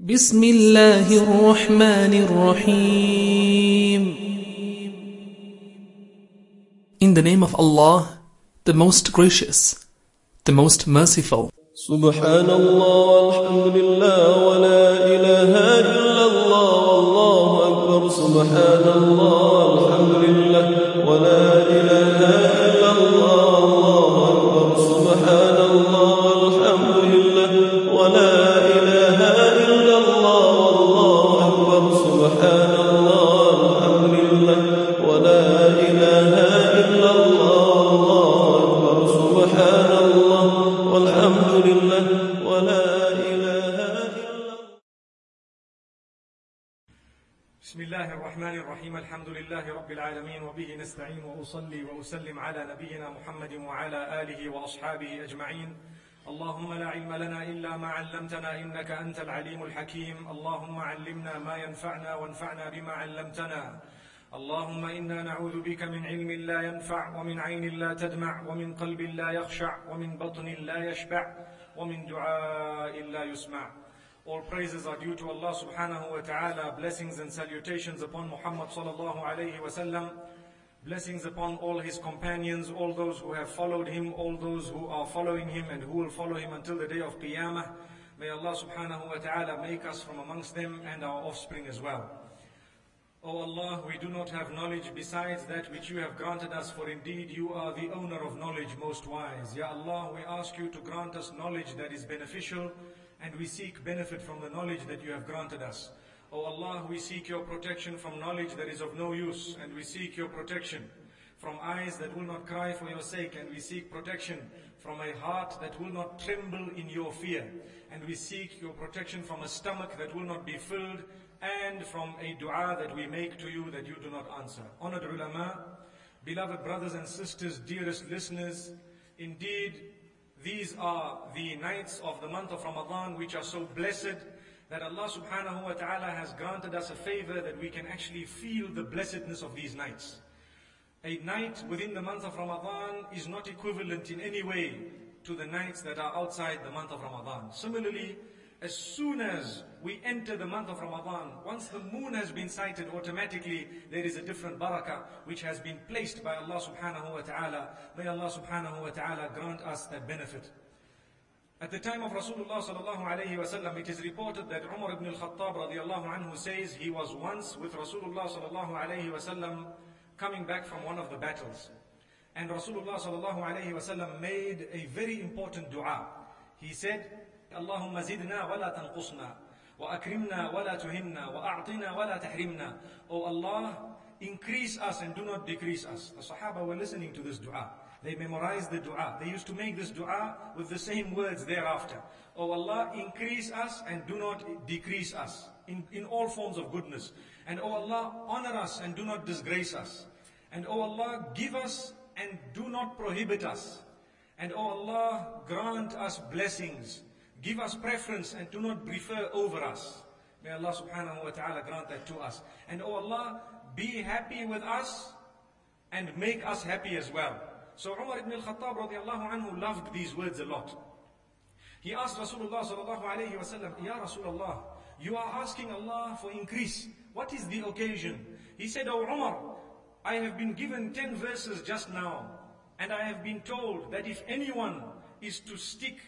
بسم الله الرحمن الرحيم. In the name of Allah, the most gracious, the most merciful. سبحان الله والحمد لله ولا إله إلا الله والله أكبر سبحان الله والحمد لله الحمد لله رب العالمين وبه نستعين وأصلي وأسلم على نبينا محمد وعلى آله وأصحابه أجمعين. اللهم لا علم لنا إلا ما علمتنا إنك أنت العليم الحكيم. اللهم علمنا ما ينفعنا وانفعنا بما علمتنا. اللهم إنا نعوذ بك من علم لا ينفع ومن عين لا تدمع ومن قلب لا يخشع ومن بطن لا يشبع ومن دعاء لا يسمع. All praises are due to Allah subhanahu wa ta'ala. Blessings and salutations upon Muhammad sallallahu alayhi wa sallam. Blessings upon all his companions, all those who have followed him, all those who are following him and who will follow him until the day of Qiyamah. May Allah subhanahu wa ta'ala make us from amongst them and our offspring as well. O Allah, we do not have knowledge besides that which you have granted us, for indeed you are the owner of knowledge most wise. Ya Allah, we ask you to grant us knowledge that is beneficial, and we seek benefit from the knowledge that you have granted us. O Allah, we seek your protection from knowledge that is of no use, and we seek your protection from eyes that will not cry for your sake, and we seek protection from a heart that will not tremble in your fear, and we seek your protection from a stomach that will not be filled, and from a dua that we make to you that you do not answer. Honored ulama, beloved brothers and sisters, dearest listeners, indeed, these are the nights of the month of Ramadan which are so blessed that Allah subhanahu wa ta'ala has granted us a favor that we can actually feel the blessedness of these nights. A night within the month of Ramadan is not equivalent in any way to the nights that are outside the month of Ramadan. Similarly, as soon as we enter the month of Ramadan, once the moon has been sighted, automatically there is a different barakah which has been placed by Allah subhanahu wa ta'ala. May Allah subhanahu wa ta'ala grant us that benefit. At the time of Rasulullah sallallahu alayhi wa sallam, it is reported that Umar ibn al-Khattab radiallahu anhu says he was once with Rasulullah sallallahu alayhi wa sallam coming back from one of the battles. And Rasulullah sallallahu alayhi wa sallam made a very important dua. He said, اللهم زدنا ولا تنقصنا وأكرمنا ولا تهنا وأعطنا ولا تحرمنا Oh Allah, increase us and do not decrease us. The Sahaba were listening to this dua. They memorized the dua. They used to make this dua with the same words thereafter. Oh Allah, increase us and do not decrease us in, in all forms of goodness. And oh Allah, honor us and do not disgrace us. And oh Allah, give us and do not prohibit us. And oh Allah, grant us blessings. Give us preference and do not prefer over us. May Allah subhanahu wa ta'ala grant that to us. And oh Allah, be happy with us and make us happy as well. So Umar ibn al-Khattab radiallahu anhu loved these words a lot. He asked Rasulullah sallallahu alayhi wa sallam, Ya Rasulullah, you are asking Allah for increase. What is the occasion? He said, Oh Umar, I have been given 10 verses just now. And I have been told that if anyone is to stick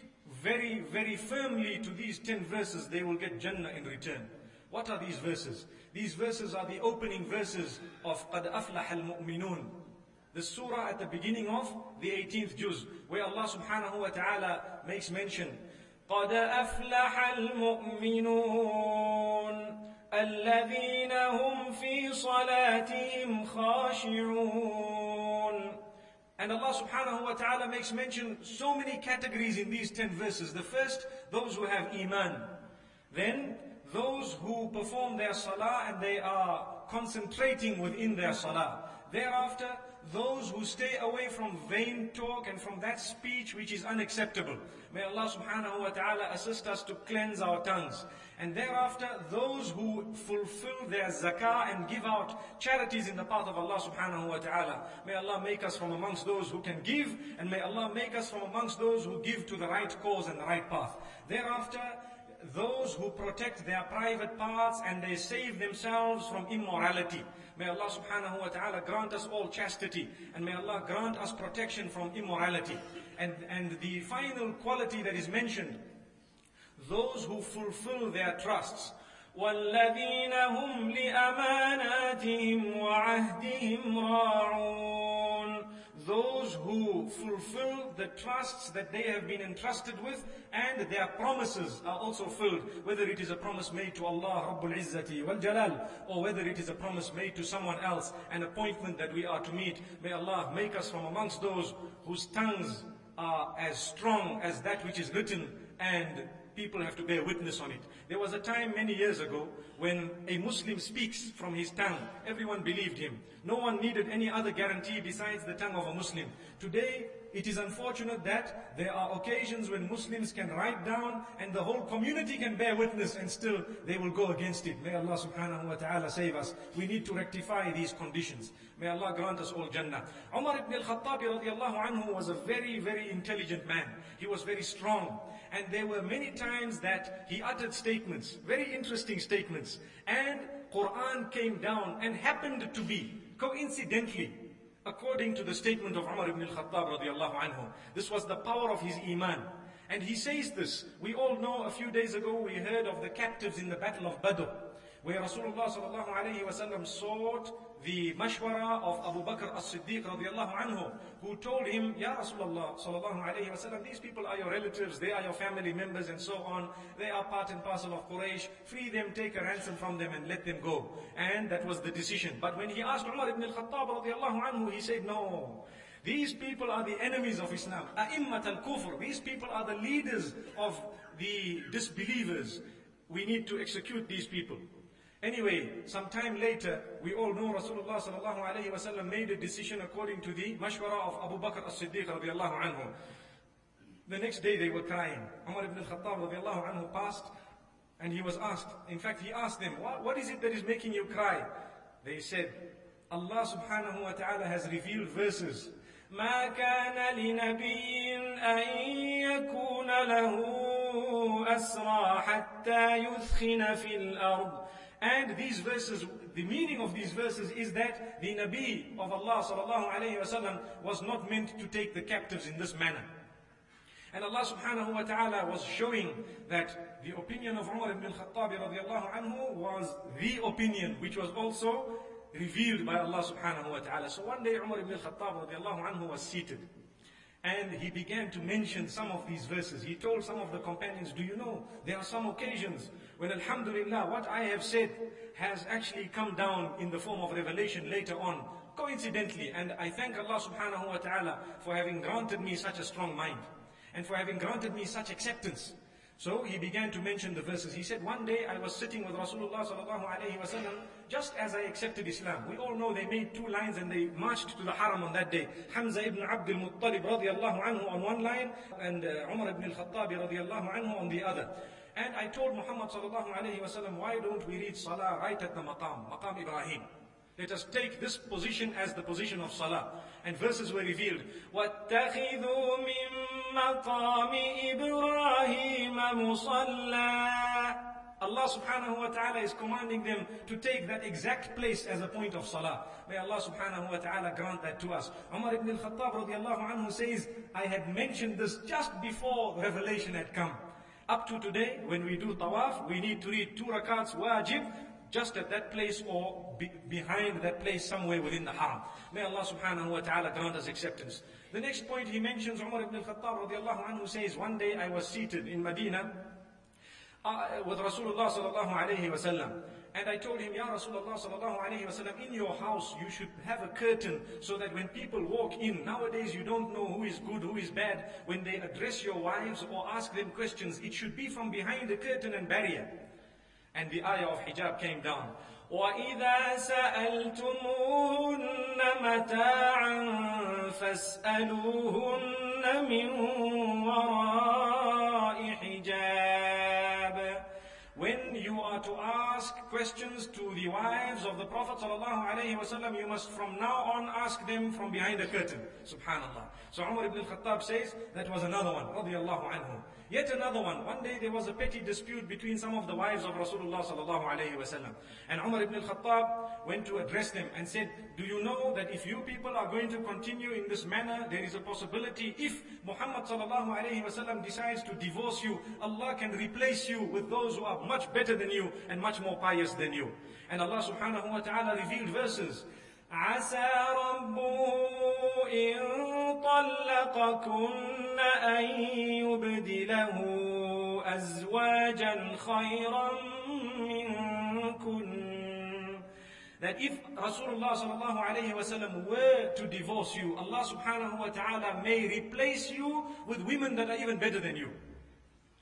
very, very firmly to these 10 verses, they will get Jannah in return. What are these verses? These verses are the opening verses of قَدْ أَفْلَحَ الْمُؤْمِنُونَ The surah at the beginning of the 18th juz, where Allah subhanahu wa ta'ala makes mention, قَدْ أَفْلَحَ الْمُؤْمِنُونَ الَّذِينَ هُمْ فِي صَلَاتِهِمْ خَاشِعُونَ and Allah subhanahu wa ta'ala makes mention so many categories in these 10 verses. The first, those who have iman. Then, those who perform their salah and they are concentrating within their salah. Thereafter, those who stay away from vain talk and from that speech which is unacceptable. May Allah subhanahu wa ta'ala assist us to cleanse our tongues. And thereafter, those who fulfill their zakah and give out charities in the path of Allah subhanahu wa ta'ala. May Allah make us from amongst those who can give, and may Allah make us from amongst those who give to the right cause and the right path. Thereafter, those who protect their private parts and they save themselves from immorality. May Allah subhanahu wa ta'ala grant us all chastity and may Allah grant us protection from immorality. And, and the final quality that is mentioned, those who fulfill their trusts. والذين هم لأماناتهم وعهدهم راعون those who fulfill the trusts that they have been entrusted with and their promises are also filled, whether it is a promise made to Allah Rabbul Izzati wal Jalal or whether it is a promise made to someone else, an appointment that we are to meet. May Allah make us from amongst those whose tongues are as strong as that which is written and people have to bear witness on it. There was a time many years ago when a Muslim speaks from his tongue. Everyone believed him. No one needed any other guarantee besides the tongue of a Muslim. Today, it is unfortunate that there are occasions when Muslims can write down and the whole community can bear witness and still they will go against it. May Allah subhanahu wa ta'ala save us. We need to rectify these conditions. May Allah grant us all Jannah. Umar ibn al-Khattab radiallahu anhu was a very, very intelligent man. He was very strong. And there were many times that he uttered statements, very interesting statements. And Quran came down and happened to be, coincidentally, according to the statement of Umar ibn al-Khattab radiallahu anhu. This was the power of his iman. And he says this. We all know a few days ago we heard of the captives in the battle of Badr, where Rasulullah sallallahu alayhi wasallam sought the mashwara of Abu Bakr as-Siddiq radiallahu anhu, who told him, Ya Rasulullah sallallahu alayhi wasallam, these people are your relatives, they are your family members and so on. They are part and parcel of Quraysh. Free them, take a ransom from them and let them go. And that was the decision. But when he asked Umar ibn al-Khattab radiallahu anhu, he said, no. These people are the enemies of Islam. A'immat al-kufr. These people are the leaders of the disbelievers. We need to execute these people. Anyway, some time later, we all know Rasulullah sallallahu alayhi wasallam made a decision according to the mashwara of Abu Bakr as-Siddiq radiallahu anhu. The next day they were crying. Umar ibn al-Khattab radiallahu anhu passed and he was asked, in fact he asked them, what, what is it that is making you cry? They said, Allah subhanahu wa ta'ala has revealed verses ما كان لنبي أن يكون له أسرى حتى يثخن في الأرض and these verses, the meaning of these verses is that the Nabi of Allah sallallahu alayhi wasallam was not meant to take the captives in this manner. And Allah subhanahu wa ta'ala was showing that the opinion of Umar ibn al-Khattab radiallahu anhu was the opinion which was also revealed by Allah subhanahu wa ta'ala. So one day Umar ibn al-Khattab radiallahu anhu was seated. And he began to mention some of these verses. He told some of the companions, do you know, there are some occasions when Alhamdulillah, what I have said has actually come down in the form of revelation later on, coincidentally. And I thank Allah subhanahu wa ta'ala for having granted me such a strong mind. And for having granted me such acceptance. So he began to mention the verses. He said, one day I was sitting with Rasulullah sallallahu alayhi just as I accepted Islam. We all know they made two lines and they marched to the haram on that day. Hamza ibn Abdul Muttalib radiallahu anhu on one line and uh, Umar ibn al-Khattab radiallahu anhu on the other. And I told Muhammad sallallahu alayhi why don't we read salah right at the maqam, maqam Ibrahim. Let us take this position as the position of salah. And verses were revealed. واتخذوا من مقام إبراهيم مصلى Allah subhanahu wa ta'ala is commanding them to take that exact place as a point of salah. May Allah subhanahu wa ta'ala grant that to us. Umar ibn al-Khattab radiallahu anhu says, I had mentioned this just before revelation had come. Up to today, when we do tawaf, we need to read two rakats wajib, just at that place or be behind that place somewhere within the haram. May Allah subhanahu wa ta'ala grant us acceptance. The next point he mentions, Umar ibn al-Khattab radiallahu anhu says, one day I was seated in Medina uh, with Rasulullah sallallahu alayhi wasallam. And I told him, Ya Rasulullah sallallahu alayhi wasallam, in your house you should have a curtain so that when people walk in, nowadays you don't know who is good, who is bad. When they address your wives or ask them questions, it should be from behind a curtain and barrier. And the ayah of hijab came down. وإذا سألتموهن متاعا فاسألوهن من وراء حجاب When you are to ask questions to the wives of the Prophet ﷺ, you must from now on ask them from behind a curtain. Subhanallah. So Umar ibn al-Khattab says, that was another one, radiallahu anhu. Yet another one. One day there was a petty dispute between some of the wives of Rasulullah sallallahu alayhi wasallam. And Umar ibn al-Khattab went to address them and said, Do you know that if you people are going to continue in this manner, there is a possibility if Muhammad sallallahu alayhi wasallam decides to divorce you, Allah can replace you with those who are much better than you and much more pious than you. And Allah subhanahu wa ta'ala revealed verses عسى ربه إن طلقكن أن يبدله أزواجا خيرا منكن that if Rasulullah sallallahu alayhi wasallam were to divorce you, Allah subhanahu wa ta'ala may replace you with women that are even better than you.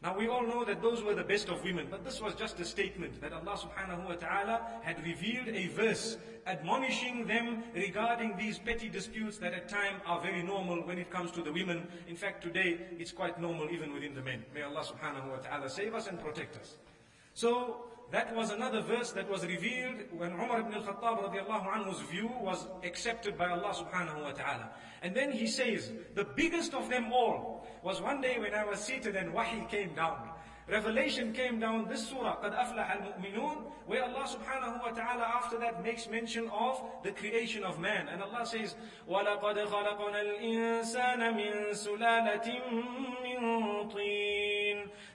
Now we all know that those were the best of women, but this was just a statement that Allah subhanahu wa ta'ala had revealed a verse admonishing them regarding these petty disputes that at times are very normal when it comes to the women. In fact, today it's quite normal even within the men. May Allah subhanahu wa ta'ala save us and protect us. So that was another verse that was revealed when Umar ibn al-Khattab radiallahu anhu's view was accepted by Allah subhanahu wa ta'ala. And then he says, the biggest of them all was one day when I was seated and wahi came down. Revelation came down, this surah, قَدْ أَفْلَحَ الْمُؤْمِنُونَ where Allah subhanahu wa ta'ala after that makes mention of the creation of man. And Allah says, وَلَقَدْ خَلَقْنَا الْإِنسَانَ مِنْ سُلَالَةٍ مِنْ طِينٍ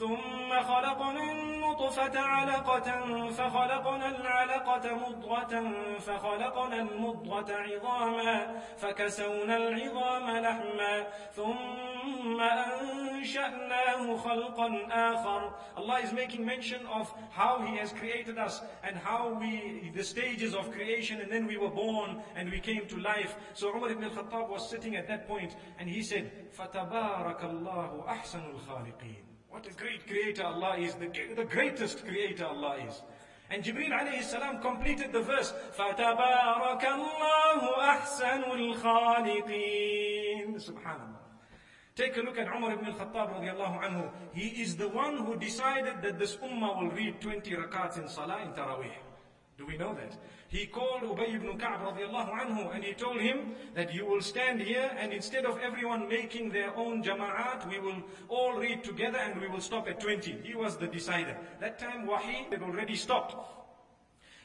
ثم خلقنا النطفة علقة فخلقنا العلقة مضغة فخلقنا المضغة عظاما فكسونا العظام لحما ثم أنشأناه خلقا آخر Allah is making mention of how He has created us and how we, the stages of creation and then we were born and we came to life. So Umar ibn al-Khattab was sitting at that point and he said, فَتَبَارَكَ اللَّهُ أَحْسَنُ الْخَالِقِينَ what a great creator Allah is, the, the greatest creator Allah is. And Jibreel alayhi salam completed the verse, فَتَبَارَكَ اللَّهُ أَحْسَنُ الْخَالِقِينَ Subhanallah. Take a look at Umar ibn al-Khattab radiallahu anhu. He is the one who decided that this ummah will read 20 rakats in salah in Taraweeh. Do we know that? He called Ubay ibn Ka'b radiallahu anhu and he told him that you will stand here and instead of everyone making their own jama'at, we will all read together and we will stop at 20. He was the decider. That time wahi had already stopped.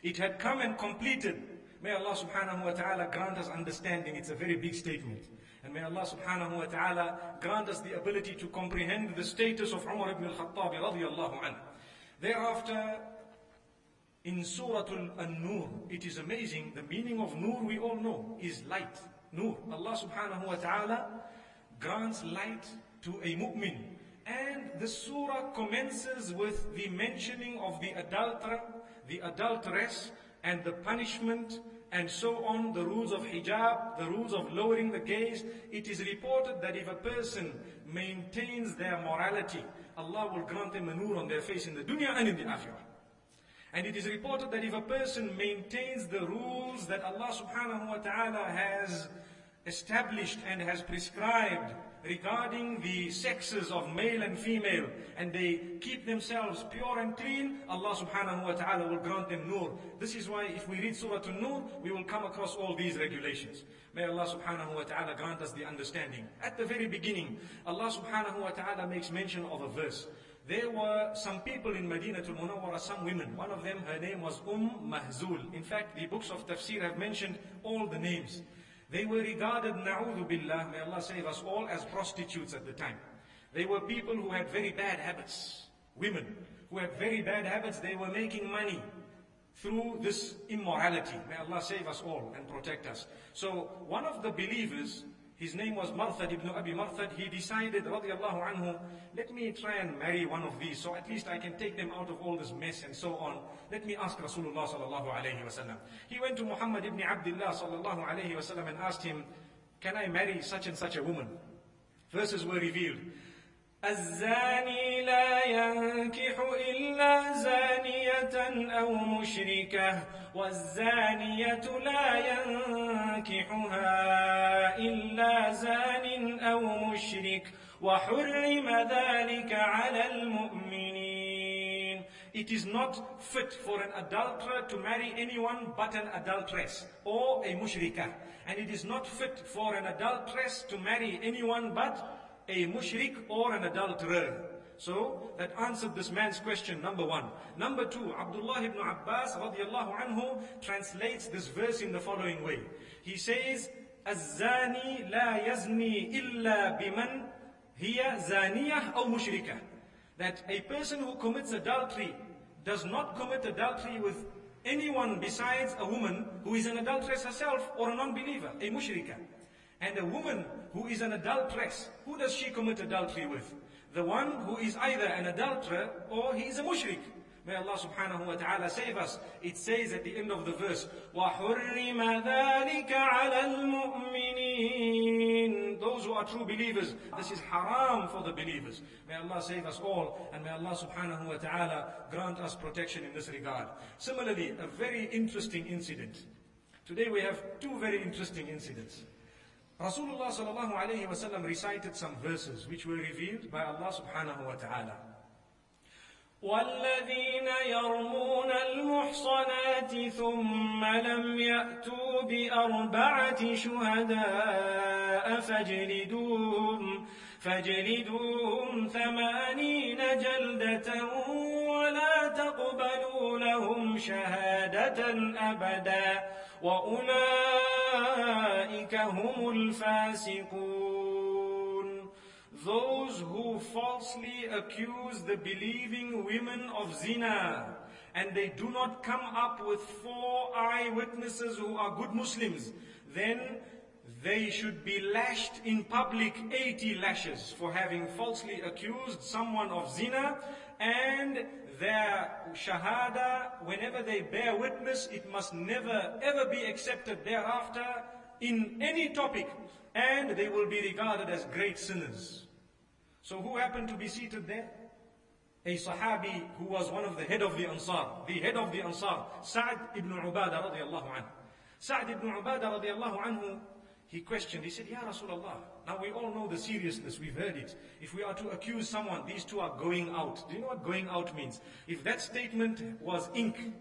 It had come and completed. May Allah subhanahu wa ta'ala grant us understanding. It's a very big statement. And may Allah subhanahu wa ta'ala grant us the ability to comprehend the status of Umar ibn al-Khattab radiallahu anhu. Thereafter, in Surah An-Nur, it is amazing, the meaning of Nur we all know is light. Nur. Allah subhanahu wa ta'ala grants light to a mu'min. And the surah commences with the mentioning of the adulterer, the adulteress, and the punishment, and so on, the rules of hijab, the rules of lowering the gaze. It is reported that if a person maintains their morality, Allah will grant them a nur on their face in the dunya and in the akhirah. And it is reported that if a person maintains the rules that Allah subhanahu wa ta'ala has established and has prescribed regarding the sexes of male and female, and they keep themselves pure and clean, Allah subhanahu wa ta'ala will grant them nur. This is why if we read Surah An-Nur, we will come across all these regulations. May Allah subhanahu wa ta'ala grant us the understanding. At the very beginning, Allah subhanahu wa ta'ala makes mention of a verse. There were some people in Medina to Munawwara, some women. One of them, her name was Umm Mahzul. In fact, the books of tafsir have mentioned all the names. They were regarded, na'udhu billah, may Allah save us all, as prostitutes at the time. They were people who had very bad habits. Women who had very bad habits, they were making money through this immorality. May Allah save us all and protect us. So one of the believers his name was Marthad ibn Abi Marthad. He decided, radiallahu anhu, let me try and marry one of these, so at least I can take them out of all this mess and so on. Let me ask Rasulullah sallallahu alayhi wasallam. He went to Muhammad ibn Abdullah sallallahu alayhi wasallam and asked him, can I marry such and such a woman? Verses were revealed. الزاني لا ينكح إلا زانية أو مشركة والزانية لا ينكحها إلا زان أو مشرك وحرم ذلك على المؤمنين it is not fit for an adulterer to marry anyone but an adulteress or a mushrikah. And it is not fit for an adulteress to marry anyone but a mushrik or an adulterer. So that answered this man's question, number one. Number two, Abdullah ibn Abbas radiallahu anhu translates this verse in the following way. He says, الزاني لا يزني إلا بمن هي زانية أو مشركة. That a person who commits adultery does not commit adultery with anyone besides a woman who is an adulteress herself or a non-believer, a mushrika. And a woman who is an adulteress, who does she commit adultery with? The one who is either an adulterer or he is a mushrik. May Allah subhanahu wa ta'ala save us. It says at the end of the verse, وَحُرِّمَ ذَلِكَ عَلَى الْمُؤْمِنِينَ Those who are true believers, this is haram for the believers. May Allah save us all and may Allah subhanahu wa ta'ala grant us protection in this regard. Similarly, a very interesting incident. Today we have two very interesting incidents. Rasulullah sallallahu alayhi wa recited some verses which were revealed by Allah subhanahu wa ta'ala. والذين يرمون المحصنات ثم لم يأتوا بأربعة شهداء فاجلدوهم فاجلدوهم ثمانين جلدة ولا تقبلوا لهم شهادة أبدا وأولئك هم الفاسقون those who falsely accuse the believing women of zina and they do not come up with four eyewitnesses who are good Muslims, then they should be lashed in public 80 lashes for having falsely accused someone of zina and their shahada, whenever they bear witness, it must never ever be accepted thereafter in any topic and they will be regarded as great sinners. So who happened to be seated there? A Sahabi who was one of the head of the Ansar, the head of the Ansar, Sa'd ibn Ubadah radiallahu anhu. Sa'd ibn Ubadah radiallahu anhu, he questioned, he said, Ya Rasulullah, now we all know the seriousness, we've heard it. If we are to accuse someone, these two are going out. Do you know what going out means? If that statement was ink,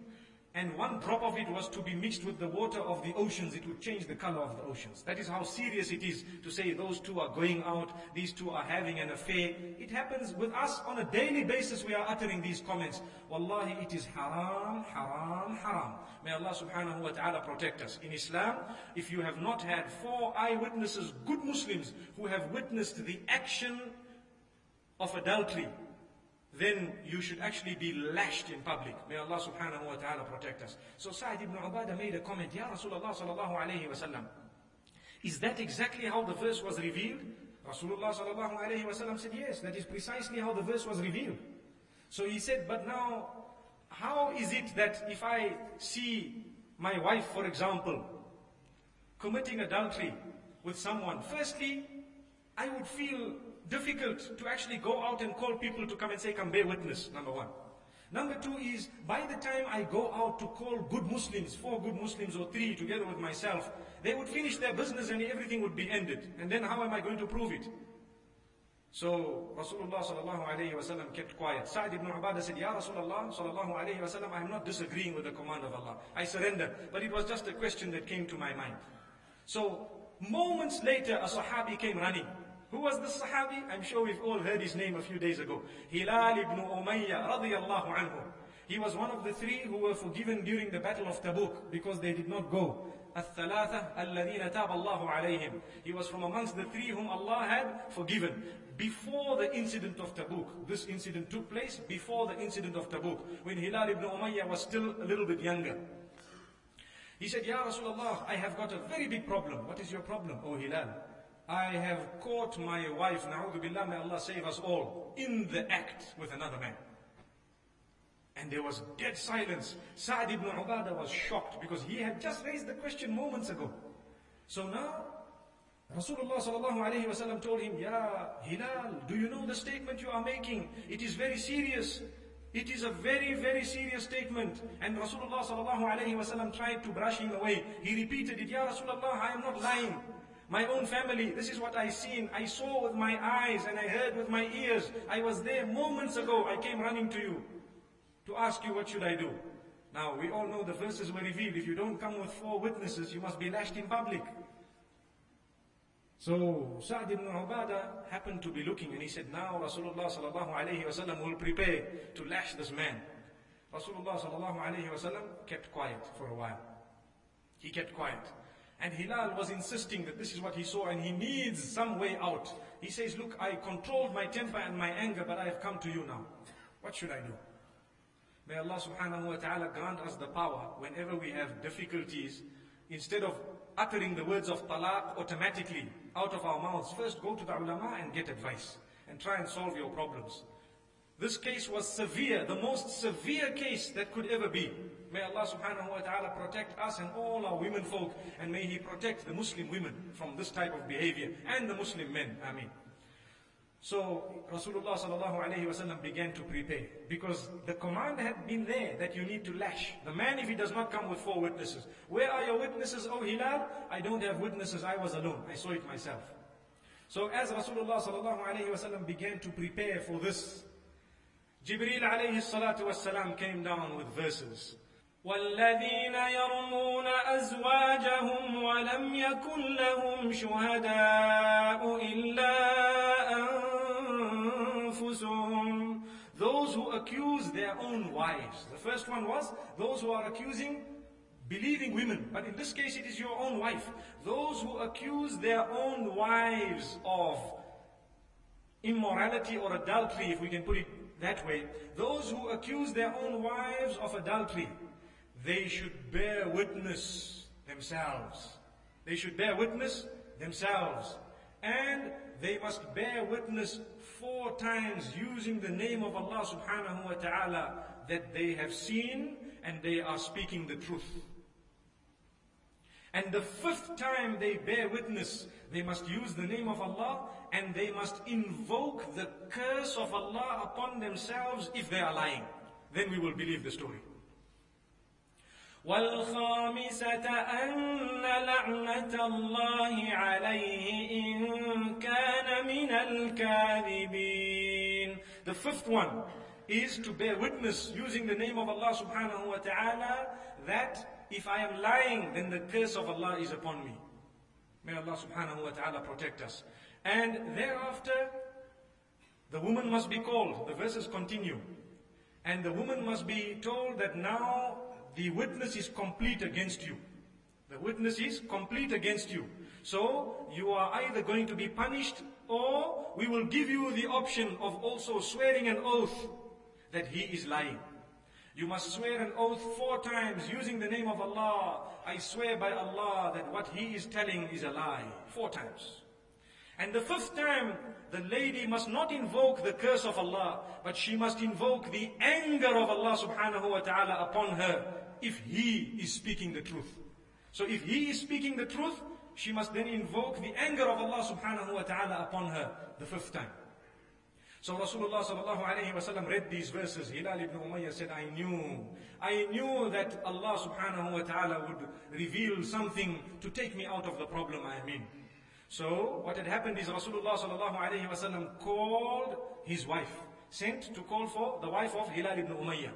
and one drop of it was to be mixed with the water of the oceans, it would change the color of the oceans. That is how serious it is to say those two are going out, these two are having an affair. It happens with us on a daily basis, we are uttering these comments. Wallahi, it is haram, haram, haram. May Allah subhanahu wa ta'ala protect us. In Islam, if you have not had four eyewitnesses, good Muslims, who have witnessed the action of adultery, then you should actually be lashed in public. May Allah subhanahu wa ta'ala protect us. So Sa'id ibn Ubadah made a comment, Ya Rasulullah sallallahu alayhi wa sallam. Is that exactly how the verse was revealed? Rasulullah sallallahu alayhi wa sallam said, yes, that is precisely how the verse was revealed. So he said, but now, how is it that if I see my wife, for example, committing adultery with someone, firstly, I would feel difficult to actually go out and call people to come and say, come bear witness, number one. Number two is, by the time I go out to call good Muslims, four good Muslims or three together with myself, they would finish their business and everything would be ended. And then how am I going to prove it? So Rasulullah sallallahu alayhi wasallam kept quiet. Sa'd ibn Ubadah said, Ya Rasulullah sallallahu alayhi wasallam, I am not disagreeing with the command of Allah. I surrender. But it was just a question that came to my mind. So moments later, a Sahabi came running. Who was the Sahabi? I'm sure we've all heard his name a few days ago. Hilal ibn Umayyah radiyallahu anhu. He was one of the three who were forgiven during the battle of Tabuk because they did not go. الثلاثة الذين تاب الله عليهم. He was from amongst the three whom Allah had forgiven. Before the incident of Tabuk, this incident took place before the incident of Tabuk, when Hilal ibn Umayyah was still a little bit younger. He said, Ya Rasulullah, I have got a very big problem. What is your problem, O Hilal? I have caught my wife, na'udhu billah, may Allah save us all, in the act with another man. And there was dead silence. Sa'd ibn Ubadah was shocked because he had just raised the question moments ago. So now, Rasulullah sallallahu alayhi wasallam told him, Ya Hilal, do you know the statement you are making? It is very serious. It is a very, very serious statement. And Rasulullah sallallahu alayhi wasallam tried to brush him away. He repeated it, Ya Rasulullah, I am not lying. My own family, this is what I seen. I saw with my eyes and I heard with my ears. I was there moments ago. I came running to you. to ask you what should I do. Now, we all know the verses were revealed. If you don't come with four witnesses, you must be lashed in public. So, Sa'd ibn Ubadah happened to be looking and he said, now Rasulullah sallallahu alayhi wasallam will prepare to lash this man. Rasulullah sallallahu alayhi wasallam kept quiet for a while. He kept quiet. And Hilal was insisting that this is what he saw and he needs some way out. He says, look, I controlled my temper and my anger, but I have come to you now. What should I do? May Allah subhanahu wa ta'ala grant us the power whenever we have difficulties, instead of uttering the words of talaq automatically out of our mouths, first go to the ulama and get advice and try and solve your problems. This case was severe, the most severe case that could ever be. May Allah subhanahu wa ta'ala protect us and all our women folk and may He protect the Muslim women from this type of behavior and the Muslim men. Ameen. So Rasulullah sallallahu alayhi wasallam began to prepare because the command had been there that you need to lash the man if he does not come with four witnesses. Where are your witnesses, O Hilal? I don't have witnesses. I was alone. I saw it myself. So as Rasulullah sallallahu alayhi wasallam began to prepare for this, Jibreel alayhi salatu wasalam came down with verses. والذين يرمون أزواجهم ولم يكن لهم شهداء إلا أنفسهم Those who accuse their own wives. The first one was those who are accusing believing women. But in this case it is your own wife. Those who accuse their own wives of immorality or adultery, if we can put it that way. Those who accuse their own wives of adultery they should bear witness themselves. They should bear witness themselves. And they must bear witness four times using the name of Allah subhanahu wa ta'ala that they have seen and they are speaking the truth. And the fifth time they bear witness, they must use the name of Allah and they must invoke the curse of Allah upon themselves if they are lying. Then we will believe the story. والخامسة أن لعنة الله عليه إن كان من الكاذبين The fifth one is to bear witness using the name of Allah subhanahu wa ta'ala that if I am lying then the curse of Allah is upon me. May Allah subhanahu wa ta'ala protect us. And thereafter the woman must be called. The verses continue. And the woman must be told that now the witness is complete against you. The witness is complete against you. So, you are either going to be punished or we will give you the option of also swearing an oath that he is lying. You must swear an oath four times using the name of Allah. I swear by Allah that what he is telling is a lie. Four times. And the fifth time, the lady must not invoke the curse of Allah, but she must invoke the anger of Allah subhanahu wa ta'ala upon her if he is speaking the truth. So if he is speaking the truth, she must then invoke the anger of Allah subhanahu wa ta'ala upon her the fifth time. So Rasulullah sallallahu alayhi wasallam read these verses. Hilal ibn Umayyah said, I knew, I knew that Allah subhanahu wa ta'ala would reveal something to take me out of the problem I am in. So what had happened is Rasulullah sallallahu alayhi wasallam called his wife, sent to call for the wife of Hilal ibn Umayyah.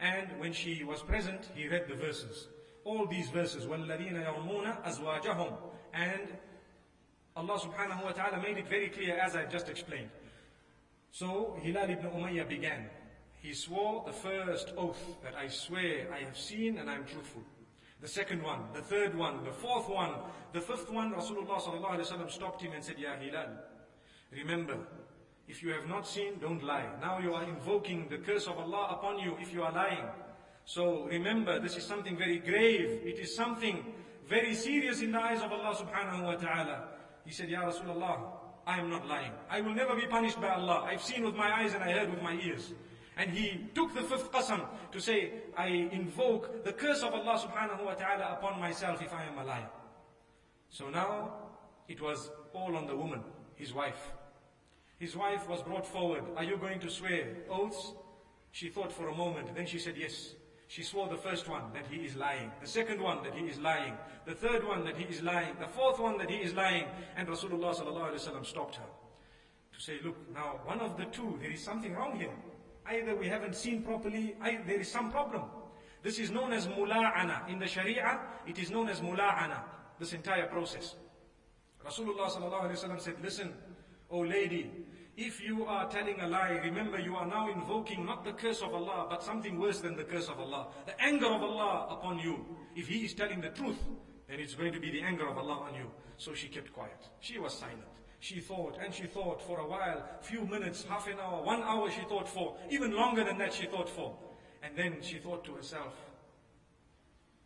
And when she was present, he read the verses. All these verses, وَالَّذِينَ يَرْمُونَ أَزْوَاجَهُمْ And Allah subhanahu wa ta'ala made it very clear as I just explained. So Hilal ibn Umayyah began. He swore the first oath that I swear I have seen and I am truthful. The second one, the third one, the fourth one, the fifth one, Rasulullah sallallahu stopped him and said, Ya Hilal, remember, if you have not seen, don't lie. Now you are invoking the curse of Allah upon you if you are lying. So remember, this is something very grave. It is something very serious in the eyes of Allah subhanahu wa ta'ala. He said, Ya Rasulullah, I am not lying. I will never be punished by Allah. I've seen with my eyes and I heard with my ears. And he took the fifth qasam to say, I invoke the curse of Allah subhanahu wa ta'ala upon myself if I am a liar. So now, it was all on the woman, his wife. His wife was brought forward. Are you going to swear oaths? She thought for a moment. Then she said yes. She swore the first one that he is lying. The second one that he is lying. The third one that he is lying. The fourth one that he is lying. And Rasulullah stopped her to say, look, now one of the two, there is something wrong here. Either we haven't seen properly, there is some problem. This is known as mula'ana. In the Sharia, it is known as mula'ana, this entire process. Rasulullah wa said, listen, O lady, if you are telling a lie, remember you are now invoking not the curse of Allah, but something worse than the curse of Allah. The anger of Allah upon you. If he is telling the truth, then it's going to be the anger of Allah on you. So she kept quiet. She was silent. She thought and she thought for a while, few minutes, half an hour, one hour she thought for, even longer than that she thought for. And then she thought to herself,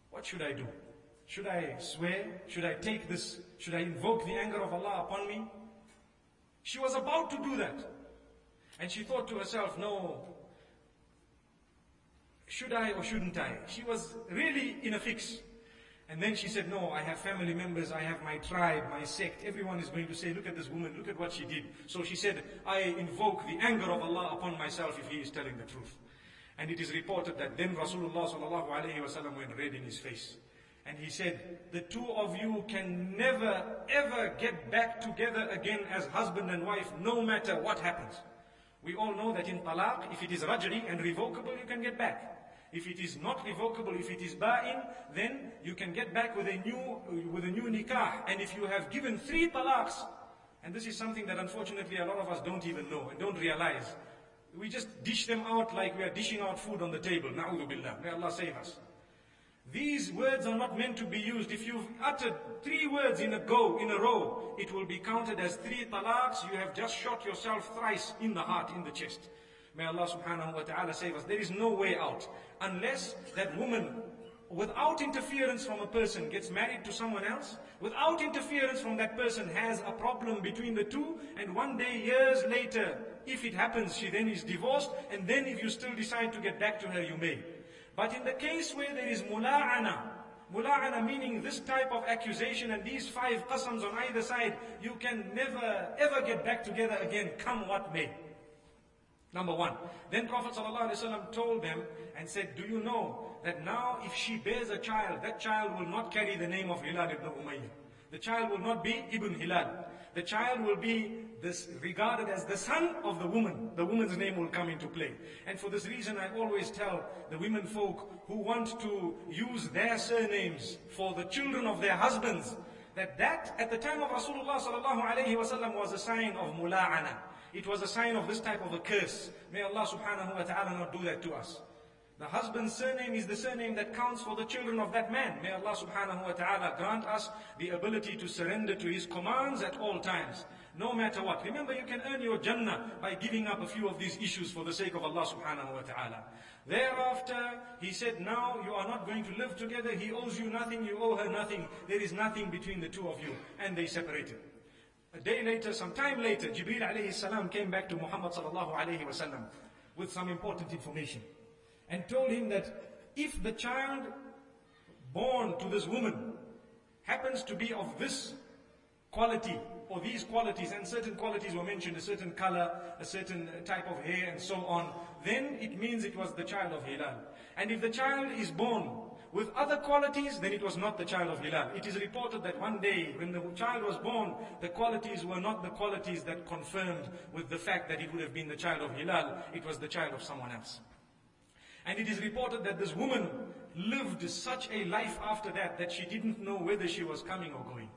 what should I do? Should I swear? Should I take this? Should I invoke the anger of Allah upon me? She was about to do that. And she thought to herself, no, should I or shouldn't I? She was really in a fix. And then she said, no, I have family members, I have my tribe, my sect. Everyone is going to say, look at this woman, look at what she did. So she said, I invoke the anger of Allah upon myself if he is telling the truth. And it is reported that then Rasulullah sallallahu alayhi wasallam went red in his face. And he said, the two of you can never ever get back together again as husband and wife, no matter what happens. We all know that in talaq, if it is raj'i and revocable, you can get back. If it is not revocable, if it is ba'in, then you can get back with a new, with a new nikah. And if you have given three talaqs, and this is something that unfortunately a lot of us don't even know and don't realize. We just dish them out like we are dishing out food on the table. Na'udhu billah. May Allah save us. These words are not meant to be used. If you've uttered three words in a go, in a row, it will be counted as three talaqs. You have just shot yourself thrice in the heart, in the chest. May Allah subhanahu wa ta'ala save us. There is no way out unless that woman without interference from a person gets married to someone else, without interference from that person has a problem between the two, and one day, years later, if it happens, she then is divorced, and then if you still decide to get back to her, you may. But in the case where there is mula'ana, mula'ana meaning this type of accusation and these five qasams on either side, you can never ever get back together again, come what may. Number one. Then Prophet ﷺ told them and said, Do you know that now if she bears a child, that child will not carry the name of Hilal ibn Umayyah. The child will not be Ibn Hilal. The child will be this regarded as the son of the woman. The woman's name will come into play. And for this reason, I always tell the women folk who want to use their surnames for the children of their husbands, that that at the time of Rasulullah sallallahu was a sign of mula'ana. It was a sign of this type of a curse. May Allah subhanahu wa ta'ala not do that to us. The husband's surname is the surname that counts for the children of that man. May Allah subhanahu wa ta'ala grant us the ability to surrender to His commands at all times. No matter what. Remember, you can earn your Jannah by giving up a few of these issues for the sake of Allah subhanahu wa ta'ala. Thereafter, he said, now you are not going to live together. He owes you nothing, you owe her nothing. There is nothing between the two of you. And they separated. A day later, some time later, Jibreel alayhi salam came back to Muhammad sallallahu alayhi wasallam with some important information and told him that if the child born to this woman happens to be of this quality or these qualities and certain qualities were mentioned, a certain color, a certain type of hair and so on, then it means it was the child of Hilal. And if the child is born with other qualities, then it was not the child of Hilal. It is reported that one day when the child was born, the qualities were not the qualities that confirmed with the fact that it would have been the child of Hilal, it was the child of someone else. And it is reported that this woman lived such a life after that that she didn't know whether she was coming or going.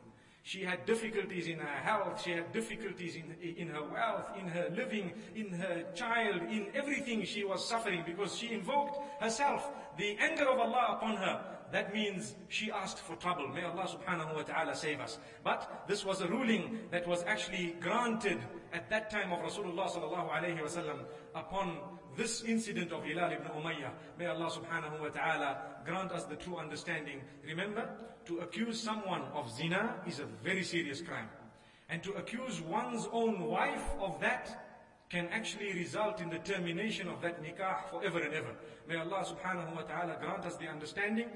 She had difficulties in her health, she had difficulties in, in her wealth, in her living, in her child, in everything she was suffering because she invoked herself, the anger of Allah upon her. That means she asked for trouble. May Allah subhanahu wa ta'ala save us. But this was a ruling that was actually granted at that time of Rasulullah sallallahu alayhi wasallam upon this incident of Hilal ibn Umayyah. May Allah subhanahu wa ta'ala grant us the true understanding. Remember, to accuse someone of zina is a very serious crime. And to accuse one's own wife of that can actually result in the termination of that nikah forever and ever. May Allah subhanahu wa ta'ala grant us the understanding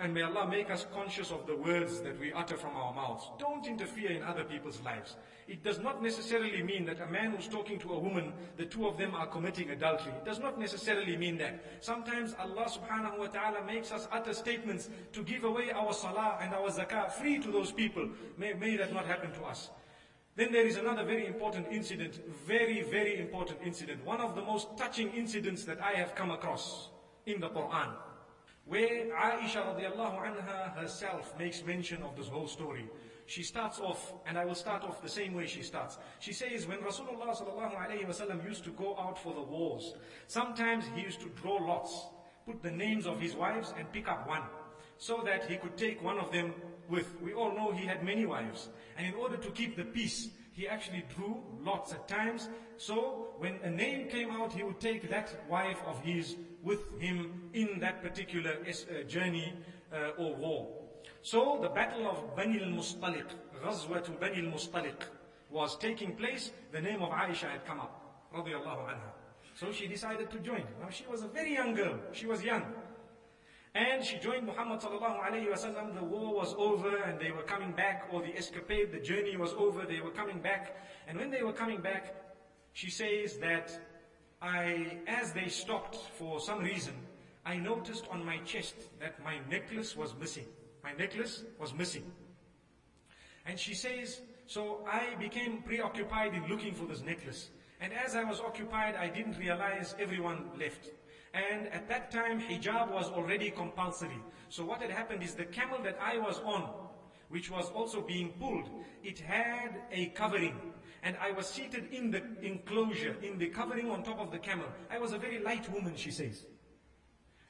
and may Allah make us conscious of the words that we utter from our mouths. Don't interfere in other people's lives. It does not necessarily mean that a man who's talking to a woman, the two of them are committing adultery. It does not necessarily mean that. Sometimes Allah subhanahu wa ta'ala makes us utter statements to give away our salah and our zakah free to those people. May, may that not happen to us. Then there is another very important incident, very, very important incident. One of the most touching incidents that I have come across in the Quran. Where Aisha radiallahu anha herself makes mention of this whole story. She starts off, and I will start off the same way she starts. She says, when Rasulullah sallallahu alayhi wasallam used to go out for the wars, sometimes he used to draw lots, put the names of his wives and pick up one, so that he could take one of them with. We all know he had many wives. And in order to keep the peace, he actually drew lots at times. So when a name came out, he would take that wife of his with him in that particular uh, journey uh, or war. So the battle of Bani al-Mustaliq, Ghazwat Bani al-Mustaliq was taking place. The name of Aisha had come up, radiallahu anha. So she decided to join. Now she was a very young girl. She was young. And she joined Muhammad sallallahu alayhi wasallam. The war was over and they were coming back, or the escapade, the journey was over, they were coming back. And when they were coming back, she says that I, as they stopped for some reason, I noticed on my chest that my necklace was missing. My necklace was missing. And she says, so I became preoccupied in looking for this necklace. And as I was occupied, I didn't realize everyone left. And at that time, hijab was already compulsory. So what had happened is the camel that I was on, which was also being pulled, it had a covering. And I was seated in the enclosure, in the covering on top of the camel. I was a very light woman, she says.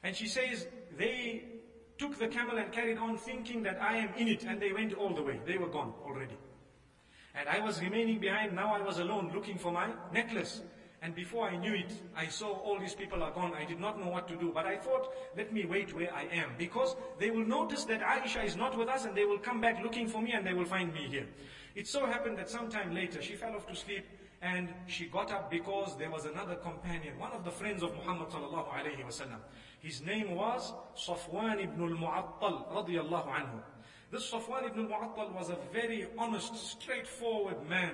And she says, they took the camel and carried on thinking that I am in it, and they went all the way. They were gone already. And I was remaining behind, now I was alone looking for my necklace. And before I knew it, I saw all these people are gone. I did not know what to do. But I thought, let me wait where I am. Because they will notice that Aisha is not with us and they will come back looking for me and they will find me here. It so happened that sometime later, she fell off to sleep and she got up because there was another companion, one of the friends of Muhammad sallallahu alayhi wasallam. His name was Safwan ibn al-Mu'attal radiyallahu anhu. This Safwan ibn al-Mu'attal was a very honest, straightforward man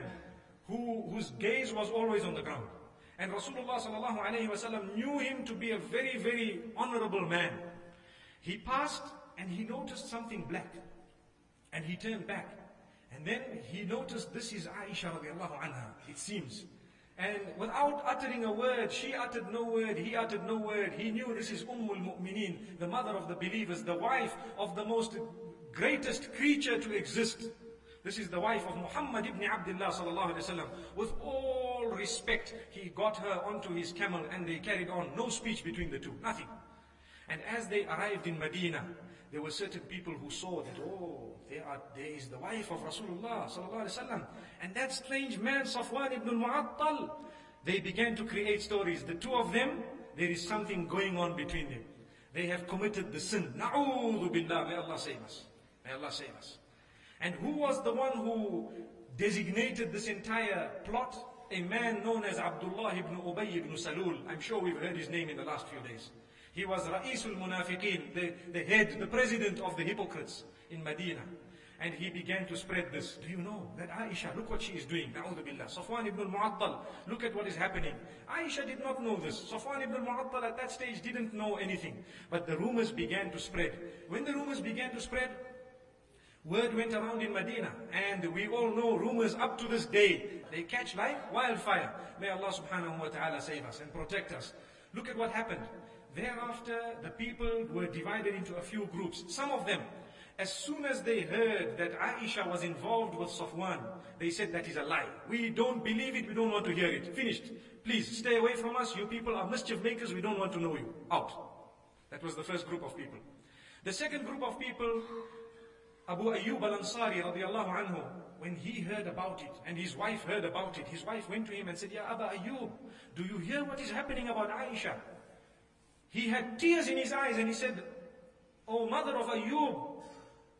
who, whose gaze was always on the ground. And Rasulullah sallallahu wasallam knew him to be a very, very honorable man. He passed and he noticed something black. And he turned back. And then he noticed this is Aisha radiallahu anha, it seems. And without uttering a word, she uttered no word, he uttered no word. He knew this is Ummul Mu'mineen, the mother of the believers, the wife of the most greatest creature to exist. This is the wife of Muhammad ibn Abdullah sallallahu alaihi wasallam. With all respect, he got her onto his camel and they carried on. No speech between the two, nothing. And as they arrived in Medina, there were certain people who saw that, oh, there, are, there is the wife of Rasulullah sallallahu alaihi wasallam. And that strange man, Safwan ibn al-Mu'attal, they began to create stories. The two of them, there is something going on between them. They have committed the sin. Na'udhu billah, may Allah save us. May Allah save us. And who was the one who designated this entire plot? A man known as Abdullah ibn Ubay ibn Salul. I'm sure we've heard his name in the last few days. He was Ra'isul Munafiqeen, the, the head, the president of the hypocrites in Medina. And he began to spread this. Do you know that Aisha, look what she is doing. Na'udhu. Safwan ibn al-Mu'attal, look at what is happening. Aisha did not know this. Safwan ibn al-Mu'attal at that stage didn't know anything. But the rumors began to spread. When the rumors began to spread, Word went around in Medina, and we all know rumors up to this day. They catch like wildfire. May Allah subhanahu wa ta'ala save us and protect us. Look at what happened. Thereafter, the people were divided into a few groups. Some of them, as soon as they heard that Aisha was involved with Safwan, they said that is a lie. We don't believe it, we don't want to hear it. Finished. Please stay away from us. You people are mischief makers, we don't want to know you. Out. That was the first group of people. The second group of people, Abu Ayyub al-Ansari radiallahu anhu, when he heard about it and his wife heard about it, his wife went to him and said, Ya Abu Ayyub, do you hear what is happening about Aisha? He had tears in his eyes and he said, Oh mother of Ayyub,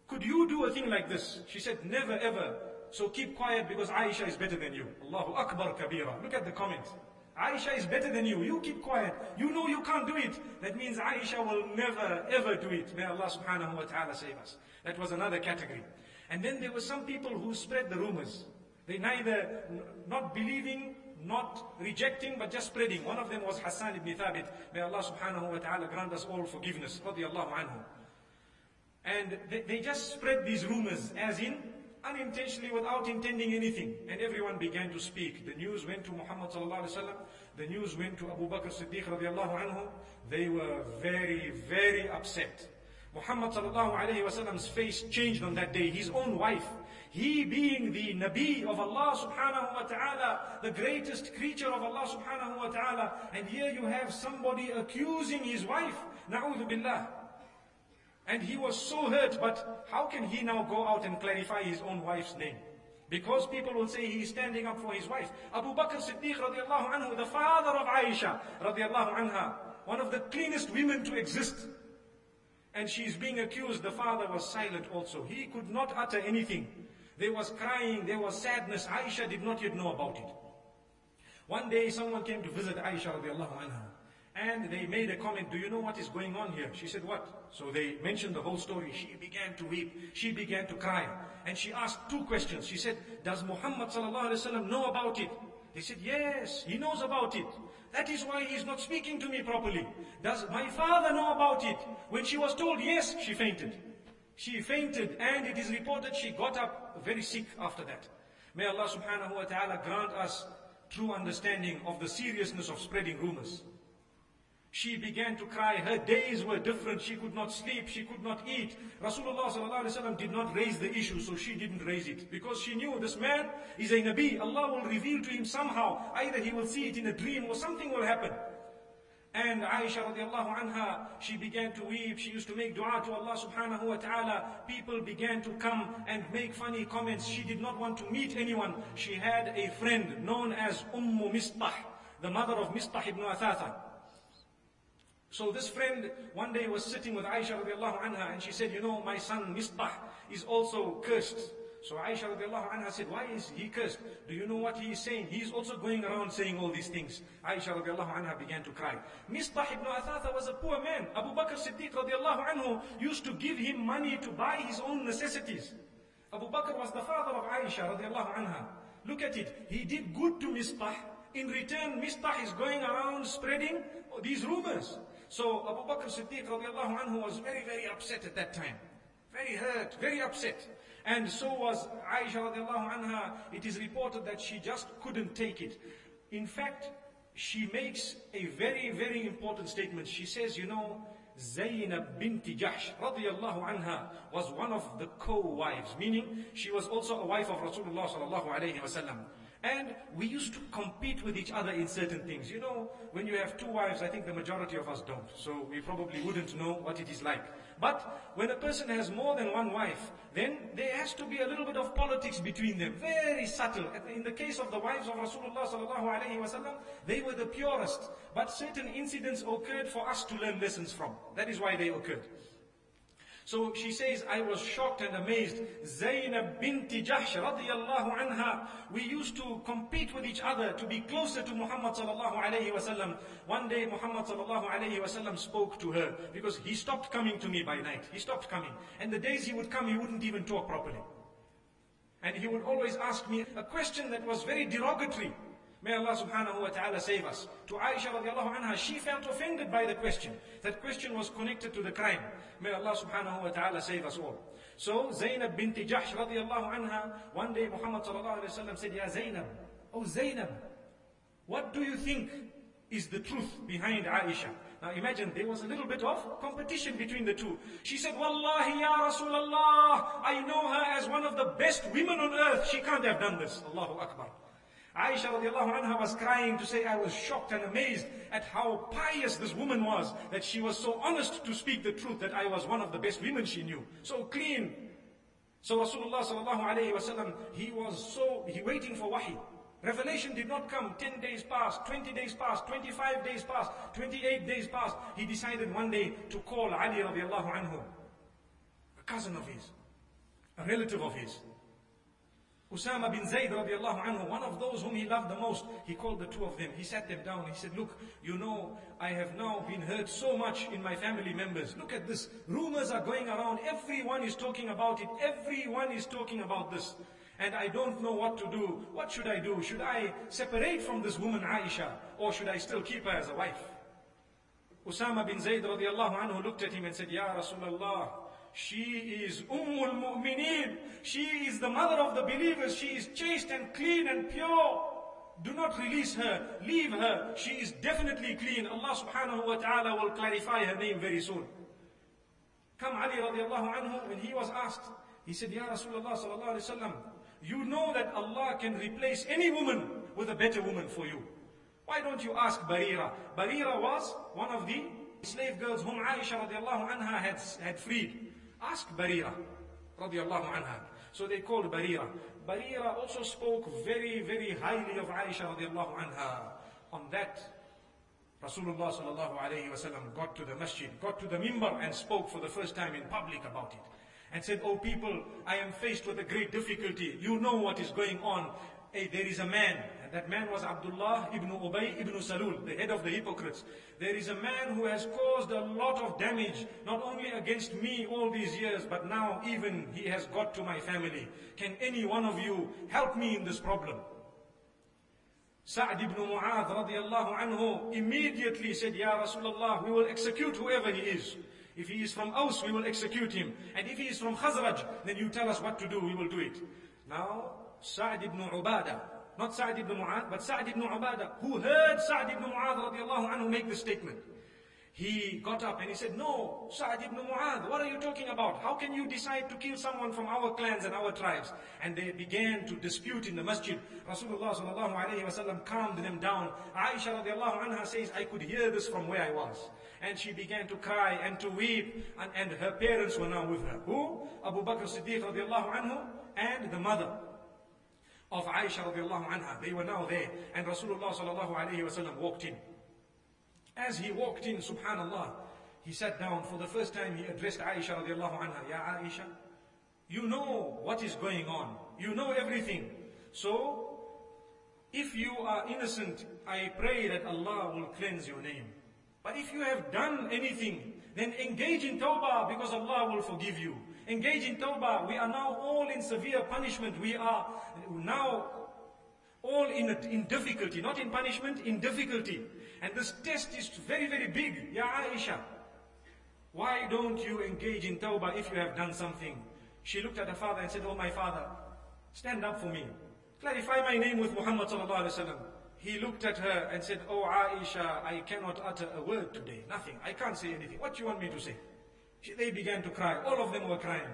could you do a thing like this? She said, never ever. So keep quiet because Aisha is better than you. Allahu Akbar Kabira. Look at the comment. Aisha is better than you. You keep quiet. You know you can't do it. That means Aisha will never ever do it. May Allah subhanahu wa ta'ala save us. That was another category. And then there were some people who spread the rumors. They neither not believing, not rejecting, but just spreading. One of them was Hassan ibn Thabit. May Allah subhanahu wa ta'ala grant us all forgiveness. And they just spread these rumors as in, unintentionally without intending anything. And everyone began to speak. The news went to Muhammad. The news went to Abu Bakr Siddiq radiallahu anhu. They were very, very upset. Muhammad sallallahu face changed on that day. His own wife, he being the Nabi of Allah subhanahu wa ta'ala, the greatest creature of Allah subhanahu wa ta'ala, and here you have somebody accusing his wife. Na'udhu billah. And he was so hurt, but how can he now go out and clarify his own wife's name? Because people will say he's standing up for his wife. Abu Bakr Siddiq radiallahu anhu, the father of Aisha radiallahu anha, one of the cleanest women to exist. And she's being accused, the father was silent also. He could not utter anything. There was crying, there was sadness. Aisha did not yet know about it. One day someone came to visit Aisha radiallahu anha. And they made a comment, do you know what is going on here? She said, what? So they mentioned the whole story. She began to weep. She began to cry. And she asked two questions. She said, does Muhammad sallallahu alaihi wasallam know about it? They said, yes, he knows about it. That is why he is not speaking to me properly. Does my father know about it? When she was told yes, she fainted. She fainted and it is reported she got up very sick after that. May Allah subhanahu wa ta'ala grant us true understanding of the seriousness of spreading rumors. She began to cry. Her days were different. She could not sleep. She could not eat. Rasulullah did not raise the issue, so she didn't raise it. Because she knew this man is a Nabi. Allah will reveal to him somehow. Either he will see it in a dream or something will happen. And Aisha radiallahu anha, she began to weep. She used to make dua to Allah subhanahu wa ta'ala. People began to come and make funny comments. She did not want to meet anyone. She had a friend known as Ummu Mistah, the mother of Mistah ibn Athatha. So this friend one day was sitting with Aisha radiallahu anha and she said, you know, my son Mistah is also cursed. So Aisha radiallahu anha said, why is he cursed? Do you know what he is saying? He is also going around saying all these things. Aisha radiallahu anha began to cry. Mistah ibn Athatha was a poor man. Abu Bakr Siddiq radiallahu anhu used to give him money to buy his own necessities. Abu Bakr was the father of Aisha radiallahu anha. Look at it. He did good to Mistah. In return, Mistah is going around spreading these rumors. So Abu Bakr Siddiq radiallahu anhu was very, very upset at that time. Very hurt, very upset. And so was Aisha radiallahu anha. It is reported that she just couldn't take it. In fact, she makes a very, very important statement. She says, you know, Zainab binti Jahsh radiallahu anha was one of the co-wives, meaning she was also a wife of Rasulullah sallallahu alayhi wasallam. And we used to compete with each other in certain things. You know, when you have two wives, I think the majority of us don't. So we probably wouldn't know what it is like. But when a person has more than one wife, then there has to be a little bit of politics between them. Very subtle. In the case of the wives of Rasulullah sallallahu alaihi wasallam, they were the purest. But certain incidents occurred for us to learn lessons from. That is why they occurred. So she says, I was shocked and amazed. Zainab binti Jahsh radiyallahu anha. We used to compete with each other to be closer to Muhammad sallallahu alayhi wasallam. One day Muhammad sallallahu alayhi wasallam spoke to her because he stopped coming to me by night. He stopped coming. And the days he would come, he wouldn't even talk properly. And he would always ask me a question that was very derogatory. May Allah subhanahu wa ta'ala save us. To Aisha radiallahu anha, she felt offended by the question. That question was connected to the crime. May Allah subhanahu wa ta'ala save us all. So Zainab binti Jahsh radiallahu anha, one day Muhammad sallallahu alayhi wa said, Ya Zainab, oh Zainab, what do you think is the truth behind Aisha? Now imagine there was a little bit of competition between the two. She said, Wallahi ya Rasulallah, I know her as one of the best women on earth. She can't have done this. Allahu Akbar. Aisha radiallahu anha was crying to say, I was shocked and amazed at how pious this woman was, that she was so honest to speak the truth, that I was one of the best women she knew. So clean. So Rasulullah sallallahu alayhi wasallam, he was so, he waiting for wahi. Revelation did not come. 10 days passed, 20 days passed, 25 days passed, 28 days passed. He decided one day to call Ali radiallahu anhu, a cousin of his, a relative of his. Usama bin Zayd radiallahu anhu, one of those whom he loved the most, he called the two of them. He sat them down. He said, look, you know, I have now been hurt so much in my family members. Look at this. Rumors are going around. Everyone is talking about it. Everyone is talking about this. And I don't know what to do. What should I do? Should I separate from this woman Aisha? Or should I still keep her as a wife? Usama bin Zayd radiallahu anhu looked at him and said, Ya Rasulullah, She is Ummul Mu'mineen. She is the mother of the believers. She is chaste and clean and pure. Do not release her. Leave her. She is definitely clean. Allah subhanahu wa ta'ala will clarify her name very soon. Come Ali radiallahu anhu, when he was asked, he said, Ya Rasulullah sallallahu alayhi wasallam, you know that Allah can replace any woman with a better woman for you. Why don't you ask Barira? Barira was one of the slave girls whom Aisha radiallahu anha had, had freed. Ask Barira radiallahu anha. So they called Barira. Barira also spoke very, very highly of Aisha radiallahu anha. On that, Rasulullah sallallahu alayhi wasallam got to the masjid, got to the mimbar and spoke for the first time in public about it. And said, Oh people, I am faced with a great difficulty. You know what is going on. Hey, there is a man, that man was Abdullah ibn Ubay ibn Salul, the head of the hypocrites. There is a man who has caused a lot of damage, not only against me all these years, but now even he has got to my family. Can any one of you help me in this problem? Sa'd ibn Mu'adh radiallahu anhu immediately said, Ya Rasulullah, we will execute whoever he is. If he is from Aus, we will execute him. And if he is from Khazraj, then you tell us what to do, we will do it. Now, Sa'd ibn Ubadah, not Sa'd ibn Mu'adh, but Sa'd ibn Ubadah, who heard Sa'd ibn Mu'adh radiallahu anhu make the statement. He got up and he said, No, Sa'd ibn Mu'adh, what are you talking about? How can you decide to kill someone from our clans and our tribes? And they began to dispute in the masjid. Rasulullah sallallahu alayhi wasallam calmed them down. Aisha radiallahu anha says, I could hear this from where I was. And she began to cry and to weep, and, and her parents were now with her. Who? Abu Bakr Siddiq radiallahu anhu and the mother of Aisha radiallahu anha. They were now there. And Rasulullah sallallahu alayhi wasallam walked in. As he walked in, subhanallah, he sat down. For the first time, he addressed Aisha radiallahu anha. Ya Aisha, you know what is going on. You know everything. So, if you are innocent, I pray that Allah will cleanse your name. But if you have done anything, then engage in tawbah because Allah will forgive you. Engage in tawbah. We are now all in severe punishment. We are now all in, in difficulty, not in punishment, in difficulty. And this test is very, very big. Ya Aisha, why don't you engage in tawbah if you have done something? She looked at her father and said, Oh my father, stand up for me. Clarify my name with Muhammad sallallahu alaihi wasallam. He looked at her and said, Oh Aisha, I cannot utter a word today. Nothing. I can't say anything. What do you want me to say? She, they began to cry. All of them were crying.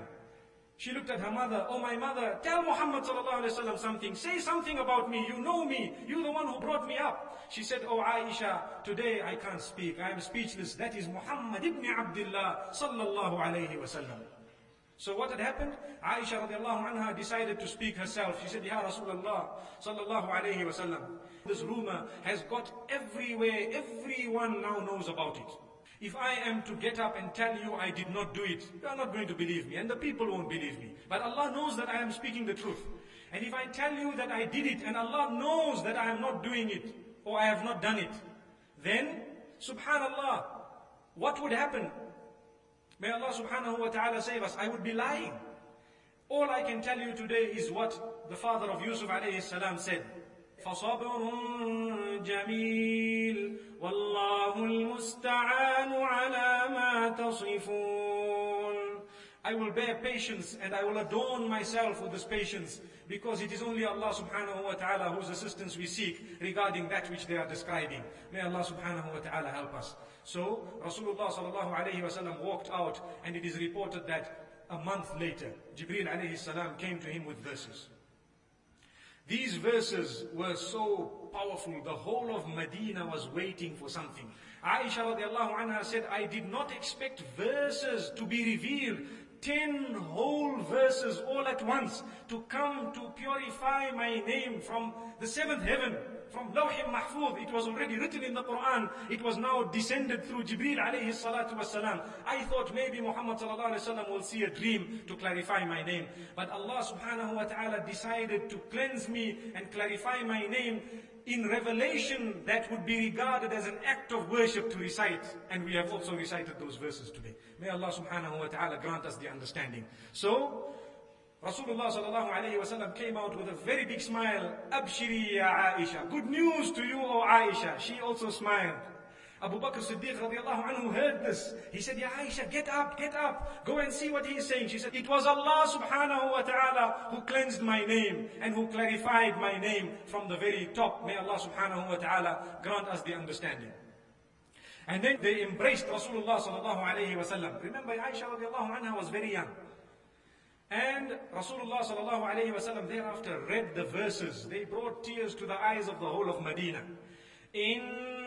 She looked at her mother. Oh my mother, tell Muhammad sallallahu something. Say something about me. You know me. You're the one who brought me up. She said, Oh Aisha, today I can't speak. I am speechless. That is Muhammad ibn Abdullah sallallahu alaihi wasallam. So what had happened? Aisha radiallahu anha decided to speak herself. She said, Ya Rasulullah sallallahu alayhi wasallam. This rumor has got everywhere. Everyone now knows about it. If I am to get up and tell you I did not do it, you are not going to believe me, and the people won't believe me. But Allah knows that I am speaking the truth. And if I tell you that I did it, and Allah knows that I am not doing it, or I have not done it, then, subhanallah, what would happen? May Allah subhanahu wa ta'ala save us. I would be lying. All I can tell you today is what the father of Yusuf alayhi salam said. فصبر جميل والله المستعان على ما تصفون I will bear patience and I will adorn myself with this patience because it is only Allah subhanahu wa ta'ala whose assistance we seek regarding that which they are describing. May Allah subhanahu wa ta'ala help us. So Rasulullah sallallahu alayhi wa sallam walked out and it is reported that a month later Jibreel alayhi salam came to him with verses. These verses were so powerful, the whole of Medina was waiting for something. Aisha radiallahu anha said, I did not expect verses to be revealed, ten whole verses all at once, to come to purify my name from the seventh heaven, from Lawh Mahfuz. It was already written in the Quran. It was now descended through Jibreel alayhi salatu wasalam. I thought maybe Muhammad sallallahu alayhi wasallam will see a dream to clarify my name. But Allah subhanahu wa ta'ala decided to cleanse me and clarify my name in revelation that would be regarded as an act of worship to recite. And we have also recited those verses today. May Allah subhanahu wa ta'ala grant us the understanding. So, Rasulullah sallallahu alayhi wasallam came out with a very big smile. Abshiri ya Aisha. Good news to you, O Aisha. She also smiled. Abu Bakr Siddiq radiallahu anhu heard this. He said, Ya Aisha, get up, get up. Go and see what he is saying. She said, it was Allah subhanahu wa ta'ala who cleansed my name and who clarified my name from the very top. May Allah subhanahu wa ta'ala grant us the understanding. And then they embraced Rasulullah sallallahu alayhi wa sallam. Remember Aisha radiallahu anha was very young. And Rasulullah sallallahu alayhi wa sallam thereafter read the verses. They brought tears to the eyes of the whole of Medina. إن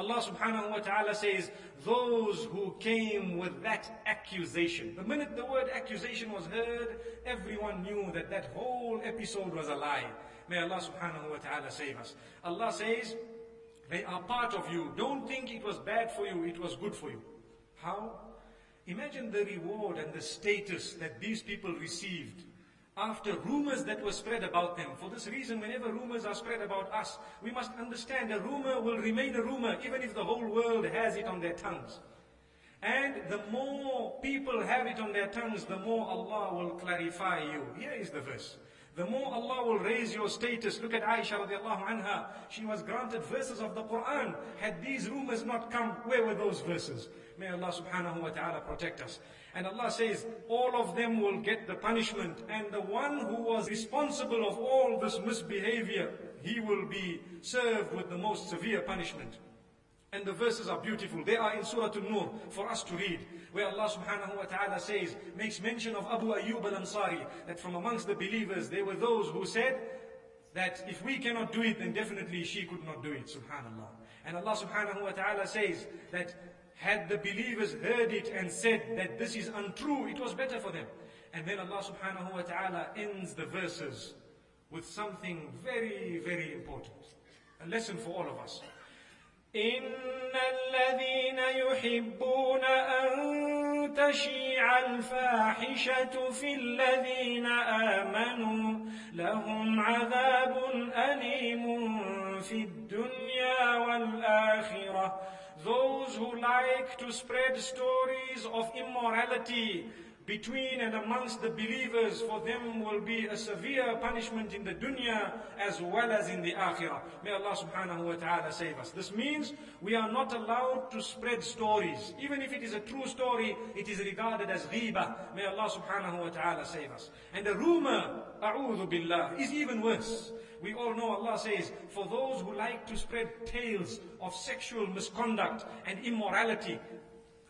Allah subhanahu wa ta'ala says, those who came with that accusation. The minute the word accusation was heard, everyone knew that that whole episode was a lie. May Allah subhanahu wa ta'ala save us. Allah says, they are part of you. Don't think it was bad for you, it was good for you. How? Imagine the reward and the status that these people received after rumors that were spread about them. For this reason, whenever rumors are spread about us, we must understand a rumor will remain a rumor even if the whole world has it on their tongues. And the more people have it on their tongues, the more Allah will clarify you. Here is the verse. The more Allah will raise your status. Look at Aisha radiallahu anha. She was granted verses of the Quran. Had these rumors not come, where were those verses? May Allah subhanahu wa ta'ala protect us. And Allah says, all of them will get the punishment. And the one who was responsible of all this misbehavior, he will be served with the most severe punishment. And the verses are beautiful. They are in Surah An-Nur for us to read. Where Allah subhanahu wa ta'ala says, makes mention of Abu Ayyub al-Ansari, that from amongst the believers, there were those who said, that if we cannot do it, then definitely she could not do it, subhanallah. And Allah subhanahu wa ta'ala says that had the believers heard it and said that this is untrue, it was better for them. And then Allah subhanahu wa ta'ala ends the verses with something very, very important. A lesson for all of us. إن الذين يحبون أن تشيع الفاحشة في الذين آمنوا لهم عذاب أليم في الدنيا والآخرة. Those who like to spread stories of immorality between and amongst the believers, for them will be a severe punishment in the dunya as well as in the akhirah. May Allah subhanahu wa ta'ala save us. This means we are not allowed to spread stories. Even if it is a true story, it is regarded as ghiba. May Allah subhanahu wa ta'ala save us. And the rumor, a'udhu billah, is even worse. We all know Allah says, for those who like to spread tales of sexual misconduct and immorality,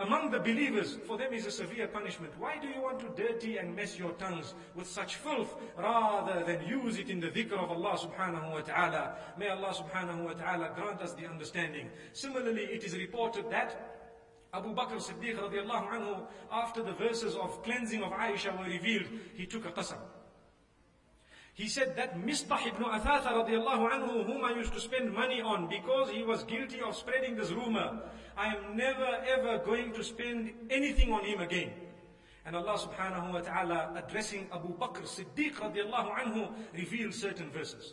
among the believers, for them is a severe punishment. Why do you want to dirty and mess your tongues with such filth rather than use it in the dhikr of Allah subhanahu wa ta'ala? May Allah subhanahu wa ta'ala grant us the understanding. Similarly, it is reported that Abu Bakr Siddiq radiallahu anhu, after the verses of cleansing of Aisha were revealed, he took a qasam. He said that Mistah ibn Athatha radiallahu anhu, whom I used to spend money on because he was guilty of spreading this rumor, I am never ever going to spend anything on him again. And Allah subhanahu wa ta'ala addressing Abu Bakr Siddiq radiallahu anhu revealed certain verses.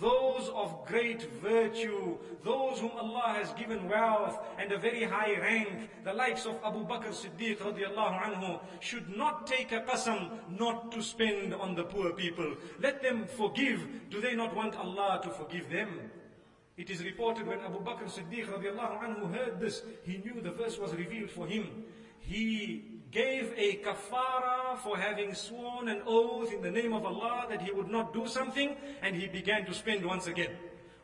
Those of great virtue, those whom Allah has given wealth and a very high rank, the likes of Abu Bakr Siddiq radiallahu anhu, should not take a qasam not to spend on the poor people. Let them forgive. Do they not want Allah to forgive them? It is reported when Abu Bakr Siddiq radiallahu anhu heard this, he knew the verse was revealed for him. He gave a kafara for having sworn an oath in the name of Allah that he would not do something, and he began to spend once again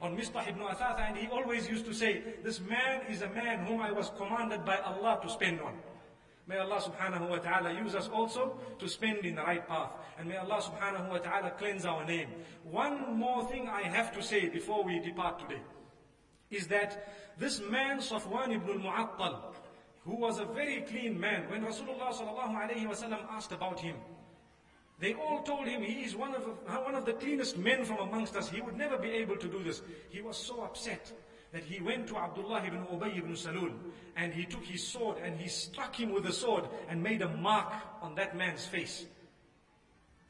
on Mistah ibn Athatha, and he always used to say, this man is a man whom I was commanded by Allah to spend on. May Allah subhanahu wa ta'ala use us also to spend in the right path. And may Allah subhanahu wa ta'ala cleanse our name. One more thing I have to say before we depart today is that this man Safwan ibn al-Mu'attal, who was a very clean man, when Rasulullah asked about him, they all told him he is one of, one of the cleanest men from amongst us. He would never be able to do this. He was so upset that he went to Abdullah ibn Ubay ibn Salul and he took his sword and he struck him with the sword and made a mark on that man's face.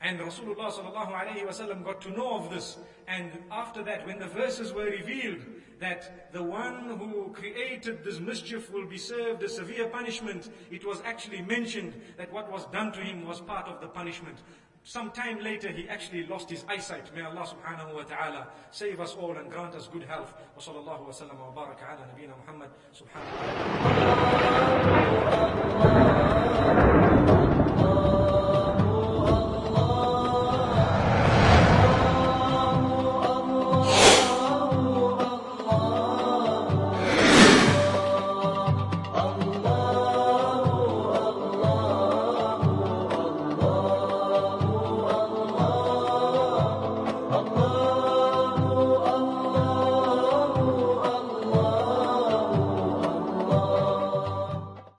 And Rasulullah got to know of this. And after that, when the verses were revealed, that the one who created this mischief will be served a severe punishment, it was actually mentioned that what was done to him was part of the punishment. Some time later, he actually lost his eyesight. May Allah subhanahu wa ta'ala save us all and grant us good health. Wa sallallahu wa sallam wa baraka ala nabina Muhammad subhanahu wa ta'ala.